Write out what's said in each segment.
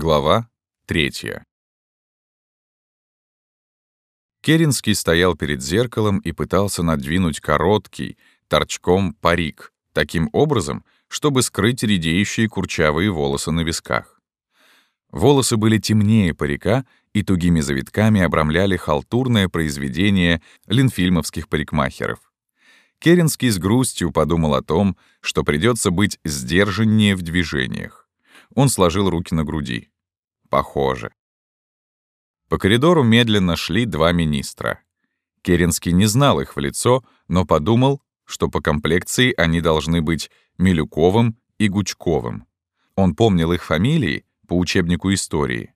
Глава третья. Керенский стоял перед зеркалом и пытался надвинуть короткий, торчком парик, таким образом, чтобы скрыть редеющие курчавые волосы на висках. Волосы были темнее парика и тугими завитками обрамляли халтурное произведение линфильмовских парикмахеров. Керенский с грустью подумал о том, что придется быть сдержаннее в движениях. Он сложил руки на груди. Похоже. По коридору медленно шли два министра. Керенский не знал их в лицо, но подумал, что по комплекции они должны быть Милюковым и Гучковым. Он помнил их фамилии по учебнику истории.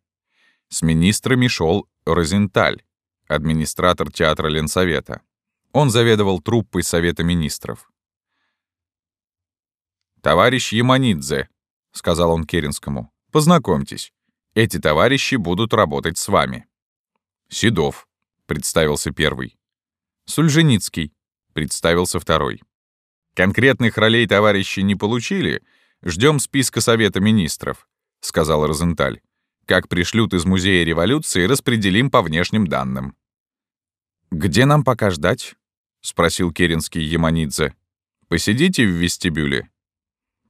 С министрами шел Розенталь, администратор театра Ленсовета. Он заведовал труппой Совета министров. «Товарищ Яманидзе», — сказал он Керенскому. «Познакомьтесь. Эти товарищи будут работать с вами». «Седов», — представился первый. «Сульженицкий», — представился второй. «Конкретных ролей товарищи не получили. Ждем списка Совета министров», — сказал Розенталь. «Как пришлют из Музея революции, распределим по внешним данным». «Где нам пока ждать?» — спросил Керенский Яманидзе. «Посидите в вестибюле.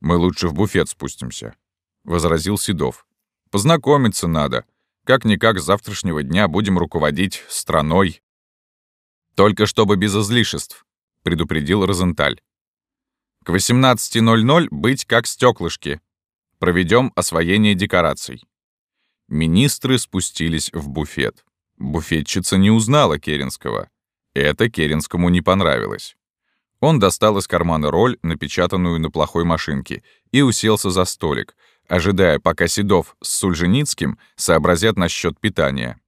«Мы лучше в буфет спустимся», — возразил Седов. «Познакомиться надо. Как-никак с завтрашнего дня будем руководить страной». «Только чтобы без излишеств», — предупредил Розенталь. «К 18.00 быть как стеклышки. Проведем освоение декораций». Министры спустились в буфет. Буфетчица не узнала Керенского. Это Керенскому не понравилось. Он достал из кармана роль, напечатанную на плохой машинке, и уселся за столик, ожидая, пока Седов с Сульженицким сообразят насчет питания.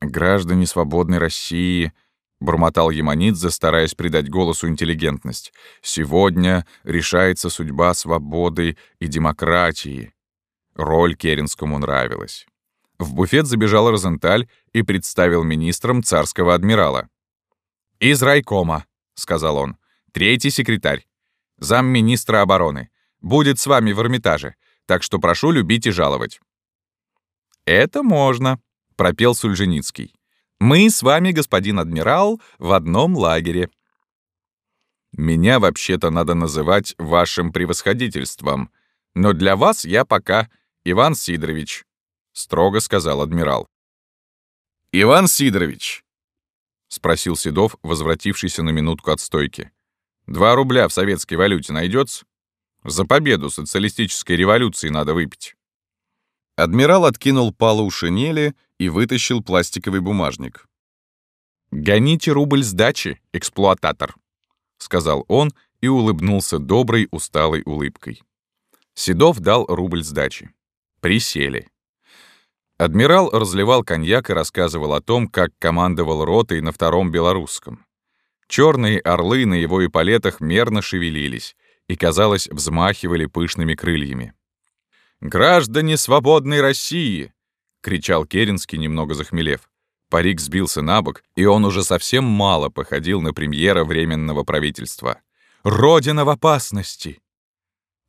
«Граждане свободной России», — бормотал Яманидзе, стараясь придать голосу интеллигентность, «сегодня решается судьба свободы и демократии». Роль Керенскому нравилась. В буфет забежал Розенталь и представил министрам царского адмирала. «Из райкома», — сказал он. «Третий секретарь. Замминистра обороны. Будет с вами в Эрмитаже, так что прошу любить и жаловать». «Это можно», — пропел Сульженицкий. «Мы с вами, господин адмирал, в одном лагере». «Меня вообще-то надо называть вашим превосходительством, но для вас я пока Иван Сидорович», — строго сказал адмирал. «Иван Сидорович, — спросил Седов, возвратившийся на минутку от стойки. «Два рубля в советской валюте найдется? За победу социалистической революции надо выпить». Адмирал откинул палу шинели и вытащил пластиковый бумажник. «Гоните рубль сдачи, эксплуататор», — сказал он и улыбнулся доброй, усталой улыбкой. Седов дал рубль сдачи. Присели. Адмирал разливал коньяк и рассказывал о том, как командовал ротой на втором белорусском. Черные орлы на его эполетах мерно шевелились и, казалось, взмахивали пышными крыльями. «Граждане свободной России!» — кричал Керенский, немного захмелев. Парик сбился на бок, и он уже совсем мало походил на премьера Временного правительства. «Родина в опасности!»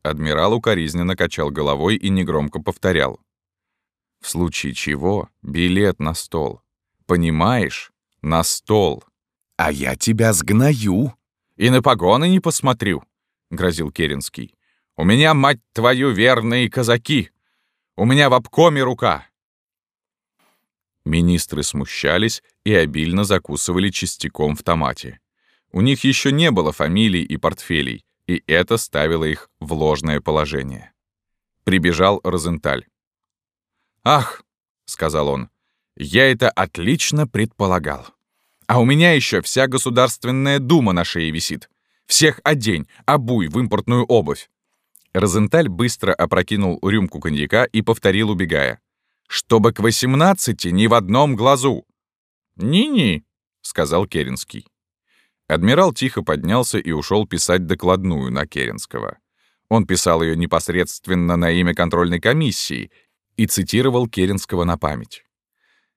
Адмирал укоризненно качал головой и негромко повторял. В случае чего билет на стол. Понимаешь? На стол. А я тебя сгною. И на погоны не посмотрю, — грозил Керенский. У меня, мать твою, верные казаки. У меня в обкоме рука. Министры смущались и обильно закусывали частиком в томате. У них еще не было фамилий и портфелей, и это ставило их в ложное положение. Прибежал Розенталь. «Ах», — сказал он, — «я это отлично предполагал. А у меня еще вся Государственная Дума на шее висит. Всех одень, обуй в импортную обувь». Розенталь быстро опрокинул рюмку коньяка и повторил, убегая. «Чтобы к восемнадцати ни в одном глазу!» «Ни-ни», — сказал Керенский. Адмирал тихо поднялся и ушел писать докладную на Керенского. Он писал ее непосредственно на имя контрольной комиссии и цитировал Керенского на память.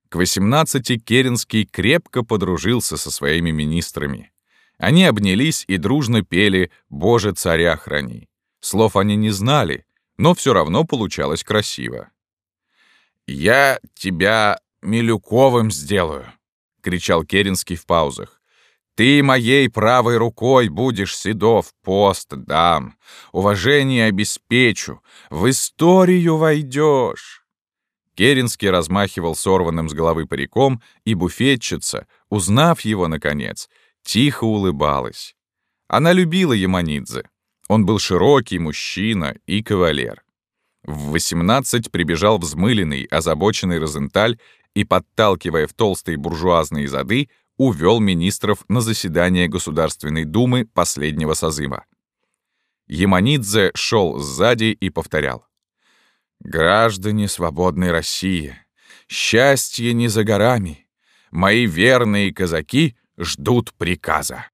К 18 Керенский крепко подружился со своими министрами. Они обнялись и дружно пели «Боже, царя храни». Слов они не знали, но все равно получалось красиво. «Я тебя Милюковым сделаю!» — кричал Керенский в паузах. «Ты моей правой рукой будешь, Седов, пост дам, уважение обеспечу, в историю войдешь!» Керенский размахивал сорванным с головы париком, и буфетчица, узнав его, наконец, тихо улыбалась. Она любила Яманидзе. Он был широкий мужчина и кавалер. В 18 прибежал взмыленный, озабоченный Розенталь и, подталкивая в толстые буржуазные зады, увел министров на заседание Государственной Думы последнего созыва. Яманидзе шел сзади и повторял. «Граждане свободной России, счастье не за горами. Мои верные казаки ждут приказа».